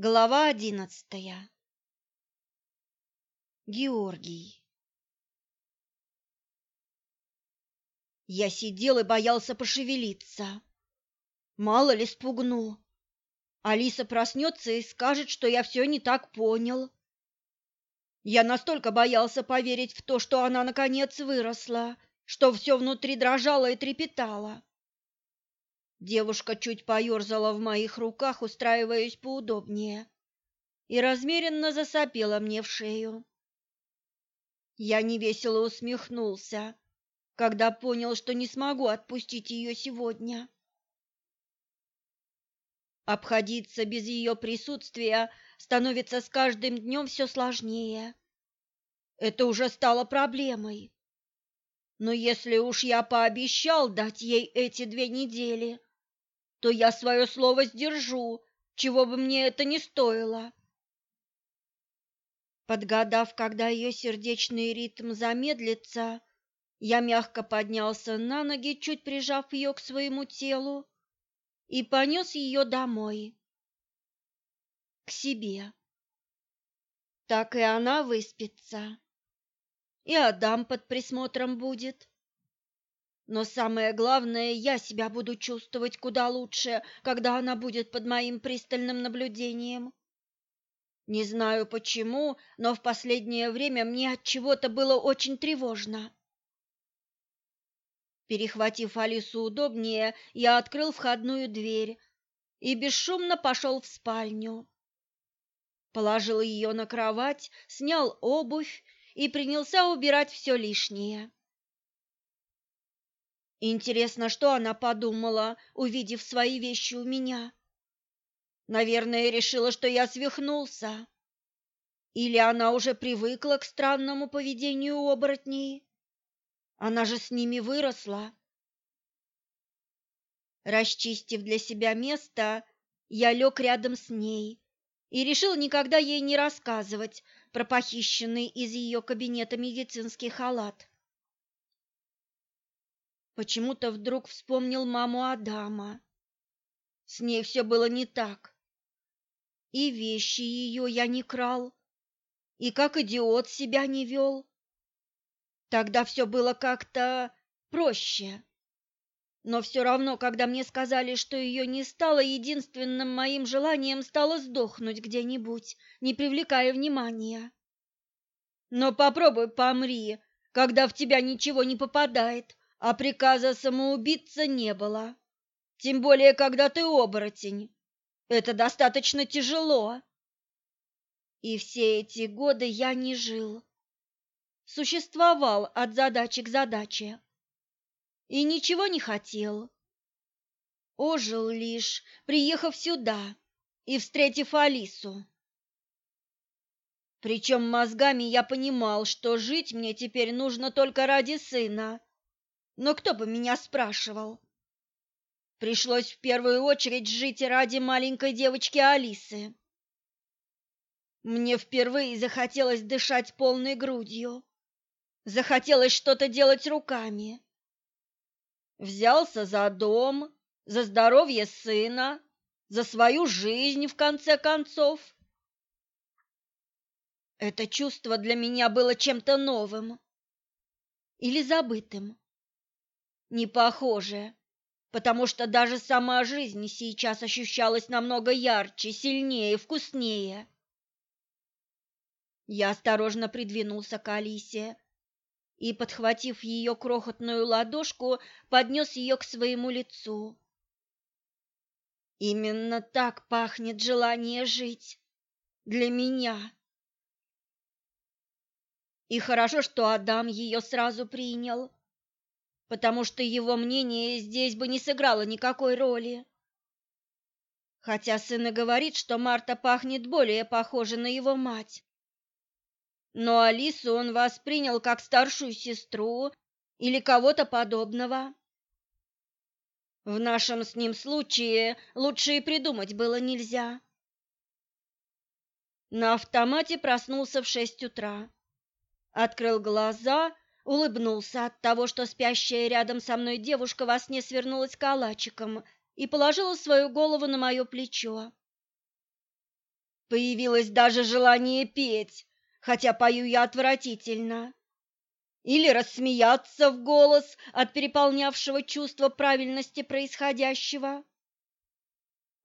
Глава одиннадцатая. Георгий. Я сидел и боялся пошевелиться. Мало ли спугну. Алиса проснется и скажет, что я все не так понял. Я настолько боялся поверить в то, что она наконец выросла, что все внутри дрожало и трепетало. Девушка чуть поерзала в моих руках, устраиваясь поудобнее, и размеренно засопела мне в шею. Я невесело усмехнулся, когда понял, что не смогу отпустить ее сегодня. Обходиться без ее присутствия становится с каждым днем все сложнее. Это уже стало проблемой. Но если уж я пообещал дать ей эти две недели, то я свое слово сдержу, чего бы мне это ни стоило. Подгадав, когда ее сердечный ритм замедлится, я мягко поднялся на ноги, чуть прижав ее к своему телу, и понес ее домой, к себе. Так и она выспится, и Адам под присмотром будет. Но самое главное, я себя буду чувствовать куда лучше, когда она будет под моим пристальным наблюдением. Не знаю почему, но в последнее время мне от чего-то было очень тревожно. Перехватив Алису удобнее, я открыл входную дверь и бесшумно пошел в спальню. Положил ее на кровать, снял обувь и принялся убирать все лишнее. Интересно, что она подумала, увидев свои вещи у меня. Наверное, решила, что я свихнулся. Или она уже привыкла к странному поведению оборотней. Она же с ними выросла. Расчистив для себя место, я лег рядом с ней и решил никогда ей не рассказывать про похищенный из ее кабинета медицинский халат. Почему-то вдруг вспомнил маму Адама. С ней все было не так. И вещи ее я не крал, и как идиот себя не вел. Тогда все было как-то проще. Но все равно, когда мне сказали, что ее не стало, единственным моим желанием стало сдохнуть где-нибудь, не привлекая внимания. Но попробуй помри, когда в тебя ничего не попадает, а приказа самоубиться не было. Тем более, когда ты оборотень. Это достаточно тяжело. И все эти годы я не жил. Существовал от задачи к задаче. И ничего не хотел. Ожил лишь, приехав сюда и встретив Алису. Причем мозгами я понимал, что жить мне теперь нужно только ради сына но кто бы меня спрашивал? Пришлось в первую очередь жить ради маленькой девочки Алисы. Мне впервые захотелось дышать полной грудью. Захотелось что-то делать руками. Взялся за дом, за здоровье сына, за свою жизнь, в конце концов. Это чувство для меня было чем-то новым или забытым. Не похоже, потому что даже сама жизнь сейчас ощущалась намного ярче, сильнее, вкуснее. Я осторожно придвинулся к Алисе и, подхватив ее крохотную ладошку, поднес ее к своему лицу. Именно так пахнет желание жить для меня. И хорошо, что Адам ее сразу принял потому что его мнение здесь бы не сыграло никакой роли. Хотя сын и говорит, что Марта пахнет более похоже на его мать. Но Алису он воспринял как старшую сестру или кого-то подобного. В нашем с ним случае лучше и придумать было нельзя. На автомате проснулся в шесть утра. Открыл глаза улыбнулся от того, что спящая рядом со мной девушка во сне свернулась калачиком и положила свою голову на мое плечо. Появилось даже желание петь, хотя пою я отвратительно. Или рассмеяться в голос от переполнявшего чувства правильности происходящего.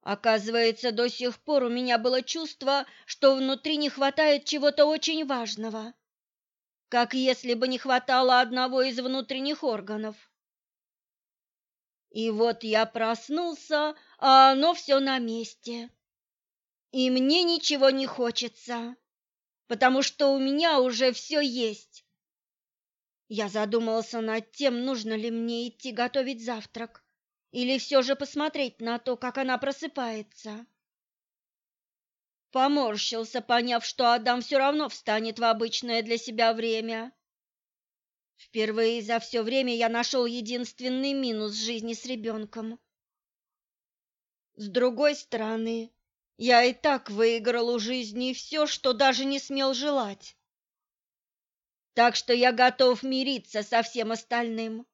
Оказывается, до сих пор у меня было чувство, что внутри не хватает чего-то очень важного, как если бы не хватало одного из внутренних органов. И вот я проснулся, а оно все на месте. И мне ничего не хочется, потому что у меня уже все есть. Я задумался над тем, нужно ли мне идти готовить завтрак или все же посмотреть на то, как она просыпается. Поморщился, поняв, что Адам все равно встанет в обычное для себя время. Впервые за все время я нашел единственный минус жизни с ребенком. С другой стороны, я и так выиграл у жизни все, что даже не смел желать. Так что я готов мириться со всем остальным.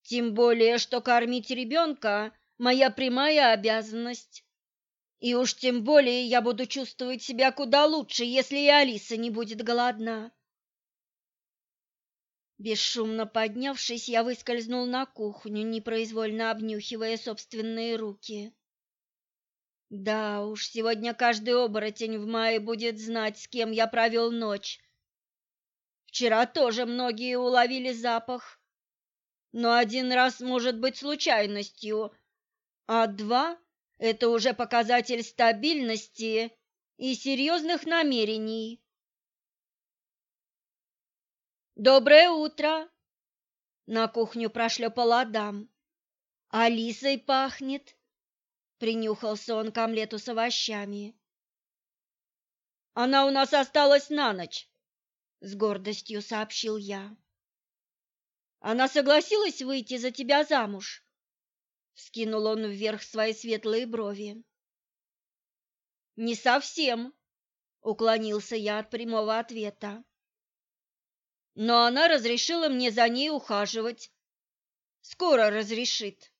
Тем более, что кормить ребенка – моя прямая обязанность. И уж тем более я буду чувствовать себя куда лучше, если и Алиса не будет голодна. Бесшумно поднявшись, я выскользнул на кухню, непроизвольно обнюхивая собственные руки. Да уж, сегодня каждый оборотень в мае будет знать, с кем я провел ночь. Вчера тоже многие уловили запах, но один раз может быть случайностью, а два – это уже показатель стабильности и серьезных намерений. «Доброе утро!» На кухню прошлепал Адам. «Алисой пахнет!» Принюхался он к омлету с овощами. «Она у нас осталась на ночь», — с гордостью сообщил я. «Она согласилась выйти за тебя замуж?» Вскинул он вверх свои светлые брови. «Не совсем», — уклонился я от прямого ответа. «Но она разрешила мне за ней ухаживать. Скоро разрешит».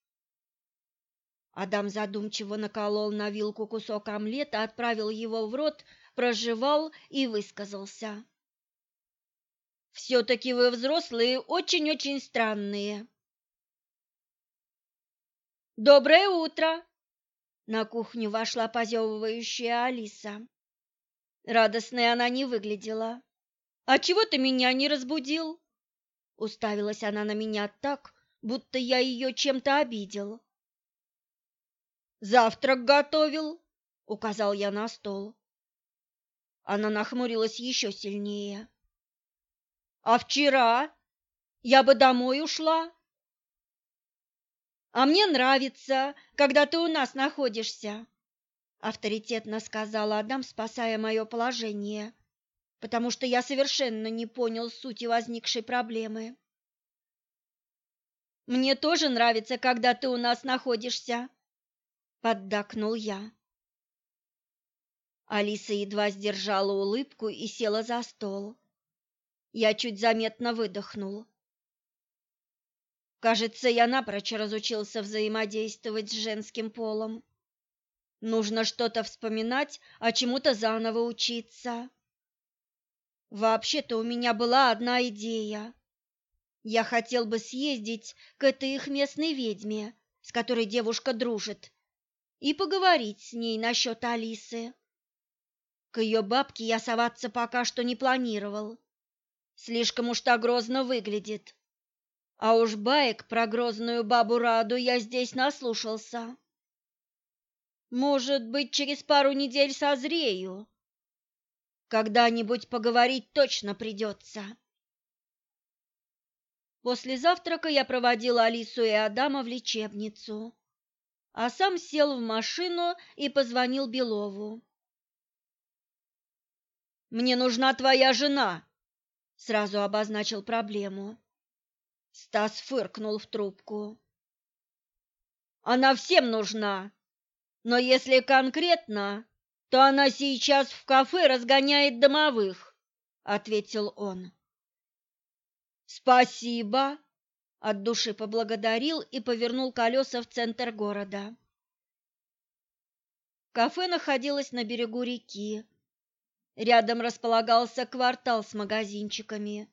Адам задумчиво наколол на вилку кусок омлета, отправил его в рот, прожевал и высказался. «Все-таки вы, взрослые, очень-очень странные». «Доброе утро!» На кухню вошла позевывающая Алиса. Радостной она не выглядела. «А чего ты меня не разбудил?» Уставилась она на меня так, будто я ее чем-то обидел. Завтрак готовил, указал я на стол. Она нахмурилась еще сильнее. А вчера я бы домой ушла. А мне нравится, когда ты у нас находишься, авторитетно сказала Адам, спасая мое положение, потому что я совершенно не понял сути возникшей проблемы. Мне тоже нравится, когда ты у нас находишься, поддакнул я. Алиса едва сдержала улыбку и села за стол. Я чуть заметно выдохнул. Кажется, я напрочь разучился взаимодействовать с женским полом. Нужно что-то вспоминать, а чему-то заново учиться. Вообще-то у меня была одна идея. Я хотел бы съездить к этой их местной ведьме, с которой девушка дружит, и поговорить с ней насчет Алисы. К ее бабке я соваться пока что не планировал. Слишком уж та грозно выглядит. А уж баек про грозную бабу Раду я здесь наслушался. Может быть, через пару недель созрею. Когда-нибудь поговорить точно придется. После завтрака я проводила Алису и Адама в лечебницу а сам сел в машину и позвонил Белову. «Мне нужна твоя жена», — сразу обозначил проблему. Стас фыркнул в трубку. «Она всем нужна, но если конкретно, то она сейчас в кафе разгоняет домовых», — ответил он. «Спасибо», от души поблагодарил и повернул колеса в центр города. Кафе находилось на берегу реки. Рядом располагался квартал с магазинчиками.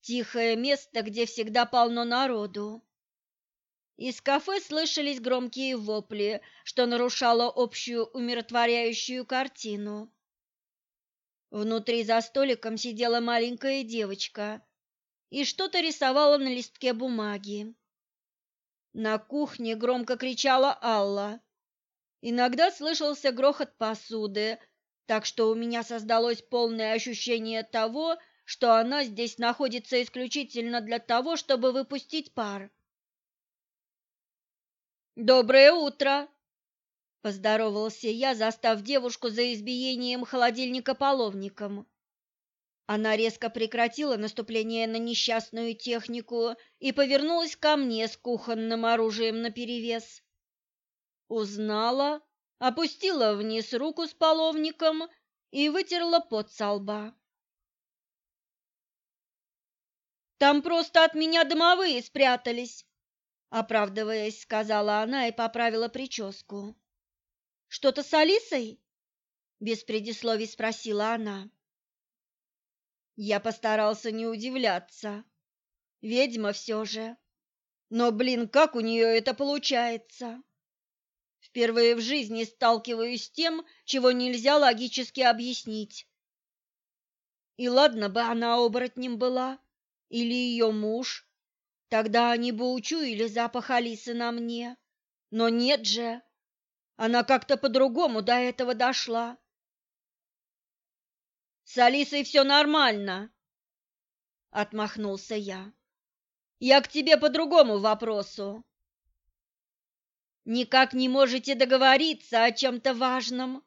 Тихое место, где всегда полно народу. Из кафе слышались громкие вопли, что нарушало общую умиротворяющую картину. Внутри за столиком сидела маленькая девочка и что-то рисовала на листке бумаги. На кухне громко кричала Алла. Иногда слышался грохот посуды, так что у меня создалось полное ощущение того, что она здесь находится исключительно для того, чтобы выпустить пар. «Доброе утро!» – поздоровался я, застав девушку за избиением холодильника половником. Она резко прекратила наступление на несчастную технику и повернулась ко мне с кухонным оружием наперевес. Узнала, опустила вниз руку с половником и вытерла пот со лба. Там просто от меня домовые спрятались, оправдываясь, сказала она и поправила прическу. Что-то с Алисой? без предисловий спросила она. Я постарался не удивляться. Ведьма все же. Но, блин, как у нее это получается? Впервые в жизни сталкиваюсь с тем, чего нельзя логически объяснить. И ладно бы она оборотнем была, или ее муж, тогда они бы учуяли запах Алисы на мне. Но нет же, она как-то по-другому до этого дошла. С Алисой все нормально, отмахнулся я. Я к тебе по другому вопросу. Никак не можете договориться о чем-то важном.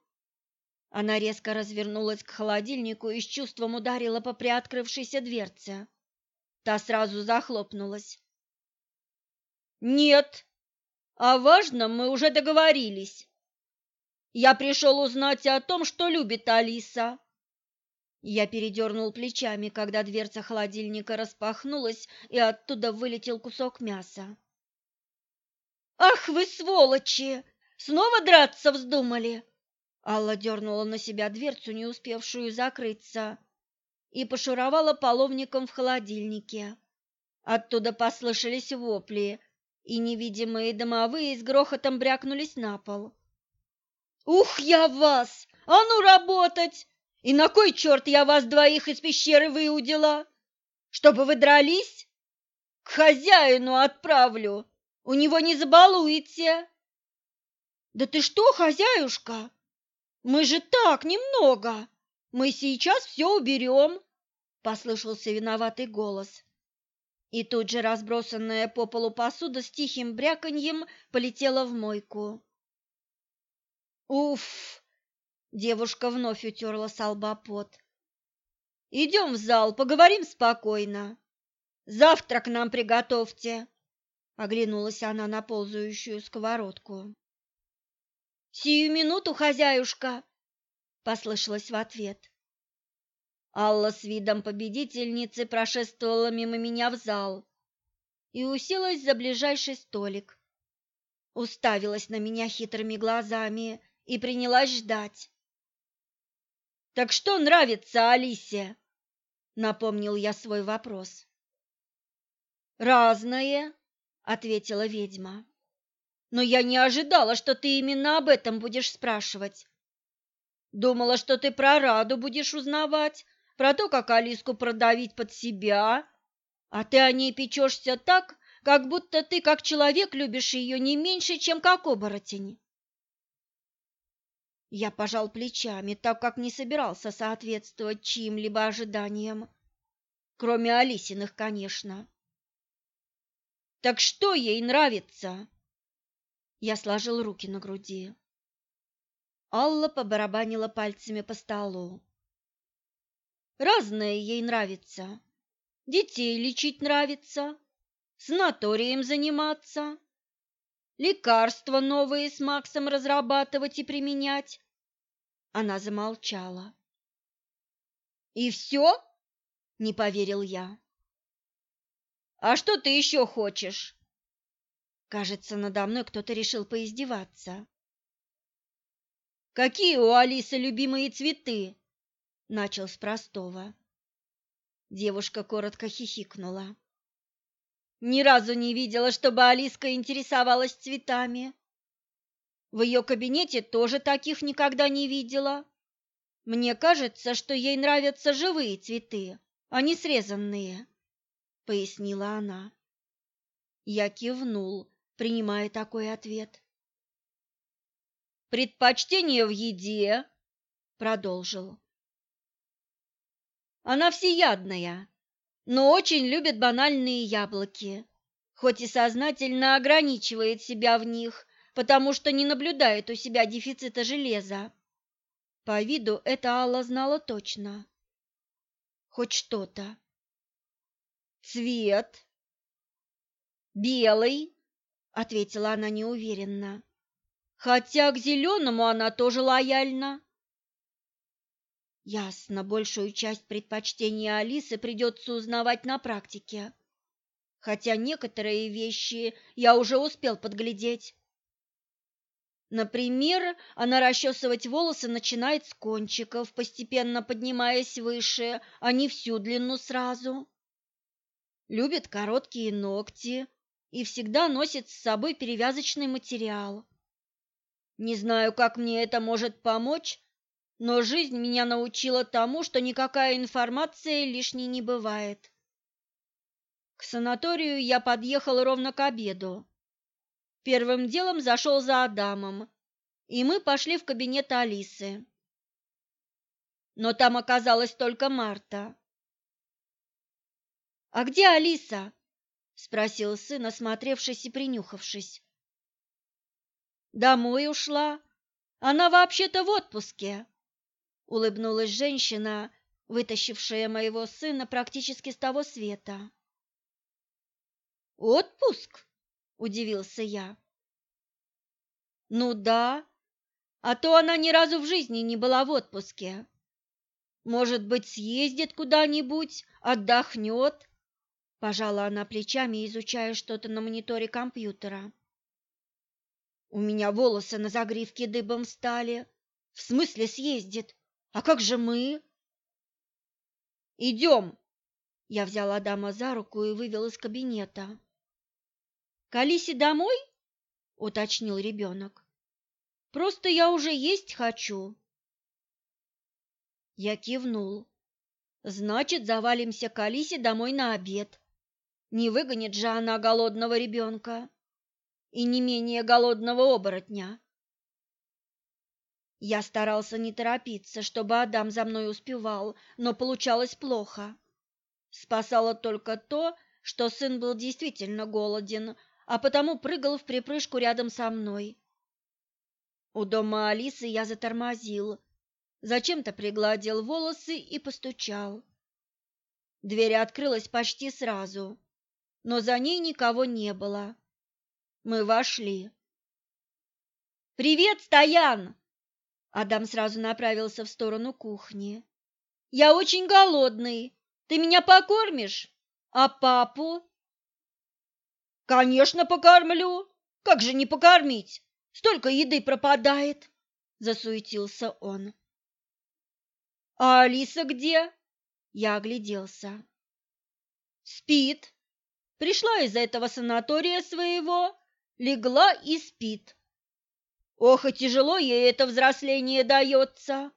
Она резко развернулась к холодильнику и с чувством ударила по приоткрывшейся дверце. Та сразу захлопнулась. Нет, о важном мы уже договорились. Я пришел узнать о том, что любит Алиса. Я передернул плечами, когда дверца холодильника распахнулась, и оттуда вылетел кусок мяса. «Ах вы сволочи! Снова драться вздумали?» Алла дернула на себя дверцу, не успевшую закрыться, и пошуровала половником в холодильнике. Оттуда послышались вопли, и невидимые домовые с грохотом брякнулись на пол. «Ух, я вас! А ну работать! И на кой черт я вас двоих из пещеры выудила? Чтобы вы дрались? К хозяину отправлю, у него не забалуете. Да ты что, хозяюшка? Мы же так немного. Мы сейчас все уберем, послышался виноватый голос. И тут же разбросанная по полу посуда с тихим бряканьем полетела в мойку. Уф! Девушка вновь утерла с. «Идем в зал, поговорим спокойно. Завтрак нам приготовьте!» Оглянулась она на ползающую сковородку. «Сию минуту, хозяюшка!» — послышалось в ответ. Алла с видом победительницы прошествовала мимо меня в зал и уселась за ближайший столик. Уставилась на меня хитрыми глазами и принялась ждать. Так что нравится Алисе? Напомнил я свой вопрос. Разное, ответила ведьма. Но я не ожидала, что ты именно об этом будешь спрашивать. Думала, что ты про Раду будешь узнавать, про то, как Алиску продавить под себя, а ты о ней печешься так, как будто ты, как человек, любишь ее не меньше, чем как оборотень. Я пожал плечами, так как не собирался соответствовать чьим-либо ожиданиям, кроме Алисиных, конечно. Так что ей нравится? Я сложил руки на груди. Алла побарабанила пальцами по столу. Разное ей нравится. Детей лечить нравится, санаторием заниматься, лекарства новые с Максом разрабатывать и применять, она замолчала. «И все?» — не поверил я. «А что ты еще хочешь?» Кажется, надо мной кто-то решил поиздеваться. Какие у Алисы любимые цветы? Начал с простого. Девушка коротко хихикнула. Ни разу не видела, чтобы Алиска интересовалась цветами. В ее кабинете тоже таких никогда не видела. Мне кажется, что ей нравятся живые цветы, а не срезанные, пояснила она. Я кивнул, принимая такой ответ. Предпочтение в еде, продолжил. Она всеядная, но очень любит банальные яблоки, хоть и сознательно ограничивает себя в них, потому что не наблюдает у себя дефицита железа. По виду это Алла знала точно. Хоть что-то. Цвет. Белый, ответила она неуверенно. Хотя к зеленому она тоже лояльна. Ясно, большую часть предпочтений Алисы придется узнавать на практике. Хотя некоторые вещи я уже успел подглядеть. Например, она расчесывать волосы начинает с кончиков, постепенно поднимаясь выше, а не всю длину сразу. Любит короткие ногти и всегда носит с собой перевязочный материал. Не знаю, как мне это может помочь, но жизнь меня научила тому, что никакая информация лишней не бывает. К санаторию я подъехал ровно к обеду. Первым делом зашел за Адамом, и мы пошли в кабинет Алисы. Но там оказалась только Марта. «А где Алиса?» – спросил сын, осмотревшись и принюхавшись. Домой ушла. Она вообще-то в отпуске. Улыбнулась женщина, вытащившая моего сына практически с того света. Отпуск? Удивился я. Ну да, а то она ни разу в жизни не была в отпуске. Может быть, съездит куда-нибудь, отдохнет? Пожала она плечами, изучая что-то на мониторе компьютера. У меня волосы на загривке дыбом стали. В смысле съездит? А как же мы? Идем. Я взял Адама за руку и вывел из кабинета. К Алисе домой? уточнил ребенок. Просто я уже есть хочу. Я кивнул. Значит, завалимся к Алисе домой на обед. Не выгонит же она голодного ребенка и не менее голодного оборотня. Я старался не торопиться, чтобы Адам за мной успевал, но получалось плохо. Спасало только то, что сын был действительно голоден, а потому прыгал в припрыжку рядом со мной. У дома Алисы я затормозил, зачем-то пригладил волосы и постучал. Дверь открылась почти сразу, но за ней никого не было. Мы вошли. «Привет, Стоян!» Адам сразу направился в сторону кухни. «Я очень голодный. Ты меня покормишь? А папу?» «Конечно, покормлю. Как же не покормить? Столько еды пропадает!» Засуетился он. «А Алиса где?» Я огляделся. «Спит. Пришла из этого санатория своего легла и спит. Ох, и тяжело ей это взросление дается.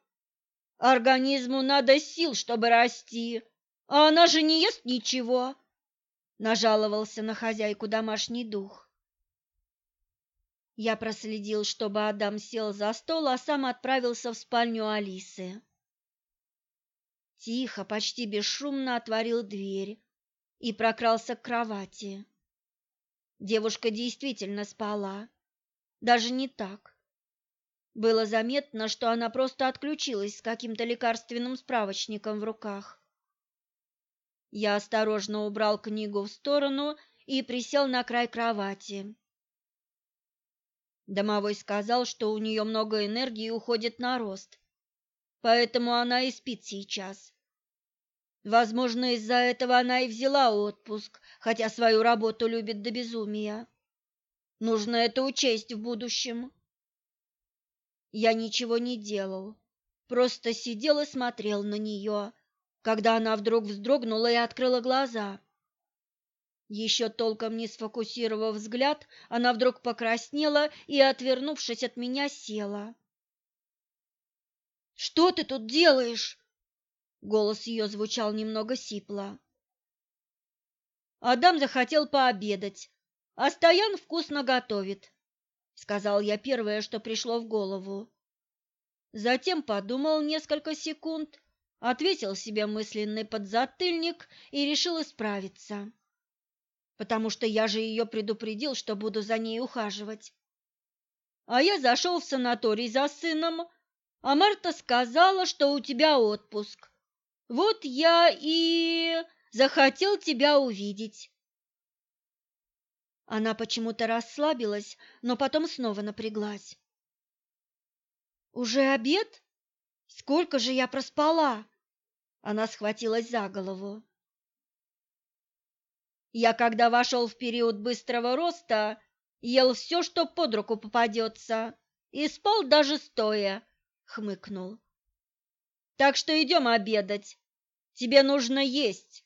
Организму надо сил, чтобы расти, а она же не ест ничего, нажаловался на хозяйку домашний дух. Я проследил, чтобы Адам сел за стол, а сам отправился в спальню Алисы. Тихо, почти бесшумно отворил дверь и прокрался к кровати. Девушка действительно спала. Даже не так. Было заметно, что она просто отключилась с каким-то лекарственным справочником в руках. Я осторожно убрал книгу в сторону и присел на край кровати. Домовой сказал, что у нее много энергии уходит на рост, поэтому она и спит сейчас. Возможно, из-за этого она и взяла отпуск, хотя свою работу любит до безумия. Нужно это учесть в будущем. Я ничего не делал, просто сидел и смотрел на нее, когда она вдруг вздрогнула и открыла глаза. Еще толком не сфокусировав взгляд, она вдруг покраснела и, отвернувшись от меня, села. «Что ты тут делаешь?» Голос ее звучал немного сипло. Адам захотел пообедать, а Стоян вкусно готовит, сказал я первое, что пришло в голову. Затем подумал несколько секунд, ответил себе мысленный подзатыльник и решил исправиться потому что я же ее предупредил, что буду за ней ухаживать. А я зашел в санаторий за сыном, а Марта сказала, что у тебя отпуск. Вот я и захотел тебя увидеть. Она почему-то расслабилась, но потом снова напряглась. Уже обед? Сколько же я проспала? Она схватилась за голову. Я, когда вошел в период быстрого роста, ел все, что под руку попадется, и спал даже стоя, — хмыкнул. Так что идем обедать. Тебе нужно есть, —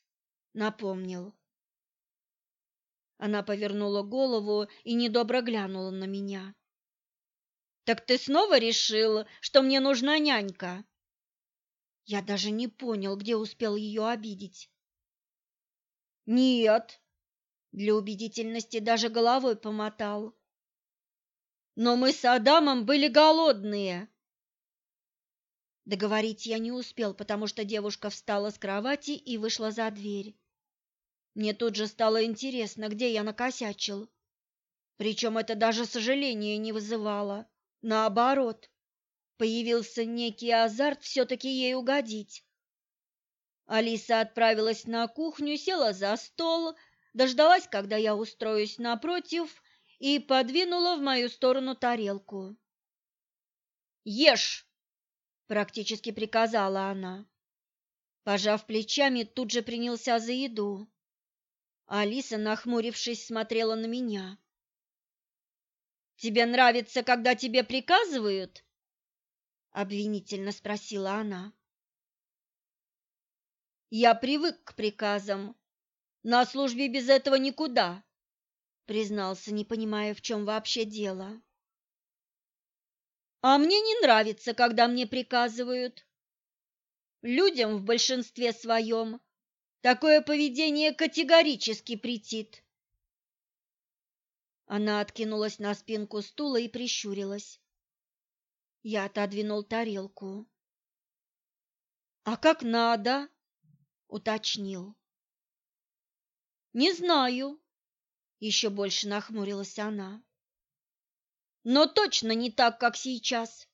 напомнил. Она повернула голову и недобро глянула на меня. «Так ты снова решил, что мне нужна нянька?» Я даже не понял, где успел ее обидеть. «Нет, для убедительности даже головой помотал. Но мы с Адамом были голодные. Договорить я не успел, потому что девушка встала с кровати и вышла за дверь. Мне тут же стало интересно, где я накосячил. Причем это даже сожаления не вызывало. Наоборот, появился некий азарт все-таки ей угодить. Алиса отправилась на кухню, села за стол, дождалась, когда я устроюсь напротив, и подвинула в мою сторону тарелку. «Ешь!» – практически приказала она. Пожав плечами, тут же принялся за еду. Алиса, нахмурившись, смотрела на меня. «Тебе нравится, когда тебе приказывают?» – обвинительно спросила она. «Я привык к приказам на службе без этого никуда, признался, не понимая, в чем вообще дело. А мне не нравится, когда мне приказывают. Людям в большинстве своем такое поведение категорически претит. Она откинулась на спинку стула и прищурилась. Я отодвинул тарелку. «А как надо?» — уточнил. Не знаю, еще больше нахмурилась она. Но точно не так, как сейчас.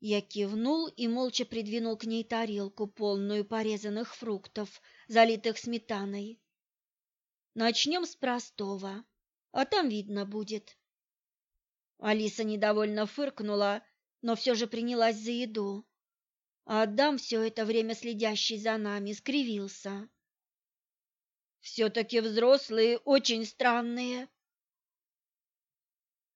Я кивнул и молча придвинул к ней тарелку, полную порезанных фруктов, залитых сметаной. Начнем с простого, а там видно будет. Алиса недовольно фыркнула, но все же принялась за еду. А Адам, все это время следящий за нами, скривился. Все-таки взрослые очень странные.